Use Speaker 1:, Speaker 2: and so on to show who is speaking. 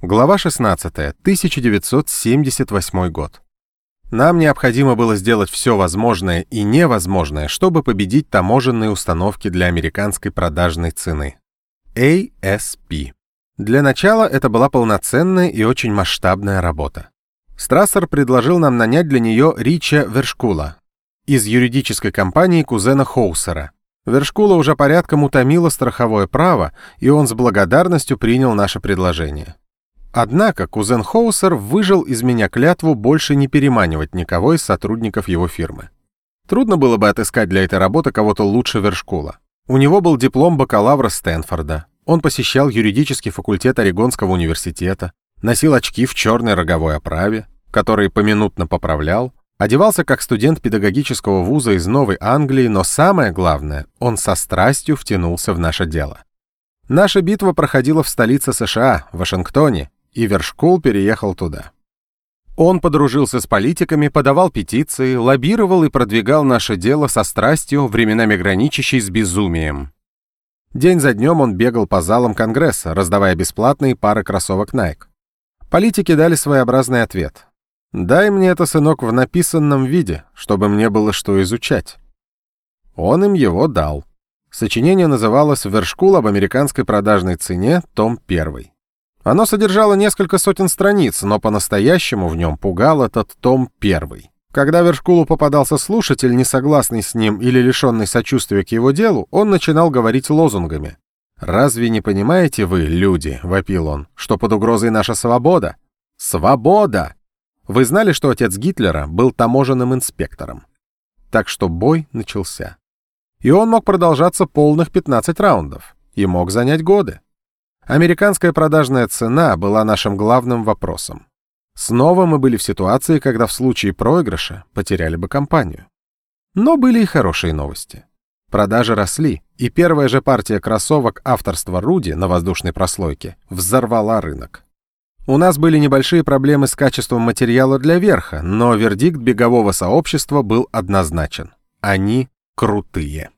Speaker 1: Глава 16. 1978 год. Нам необходимо было сделать все возможное и невозможное, чтобы победить таможенные установки для американской продажной цены. ASP. Для начала это была полноценная и очень масштабная работа. Страссер предложил нам нанять для нее Рича Вершкула из юридической компании кузена Хоусера. Вершкула уже порядком утомило страховое право, и он с благодарностью принял наше предложение. Однако кузен Хоусер выжил из меня клятву больше не переманивать никого из сотрудников его фирмы. Трудно было бы отыскать для этой работы кого-то лучше Вершкула. У него был диплом бакалавра Стэнфорда. Он посещал юридический факультет Орегонского университета, носил очки в черной роговой оправе, которые поминутно поправлял, одевался как студент педагогического вуза из Новой Англии, но самое главное, он со страстью втянулся в наше дело. Наша битва проходила в столице США, Вашингтоне, и Вершкул переехал туда. Он подружился с политиками, подавал петиции, лоббировал и продвигал наше дело со страстью, временами граничащей с безумием. День за днем он бегал по залам Конгресса, раздавая бесплатные пары кроссовок Nike. Политики дали своеобразный ответ. «Дай мне это, сынок, в написанном виде, чтобы мне было что изучать». Он им его дал. Сочинение называлось «Вершкул об американской продажной цене», том 1. Оно содержало несколько сотен страниц, но по-настоящему в нем пугал этот том первый. Когда Вершкулу попадался слушатель, не согласный с ним или лишенный сочувствия к его делу, он начинал говорить лозунгами. «Разве не понимаете вы, люди, — вопил он, — что под угрозой наша свобода? Свобода! Вы знали, что отец Гитлера был таможенным инспектором? Так что бой начался. И он мог продолжаться полных 15 раундов. И мог занять годы. Американская продажная цена была нашим главным вопросом. Снова мы были в ситуации, когда в случае проигрыша потеряли бы компанию. Но были и хорошие новости. Продажи росли, и первая же партия кроссовок авторства Руди на воздушной прослойке взорвала рынок. У нас были небольшие проблемы с качеством материала для верха, но вердикт бегового сообщества был однозначен. Они крутые.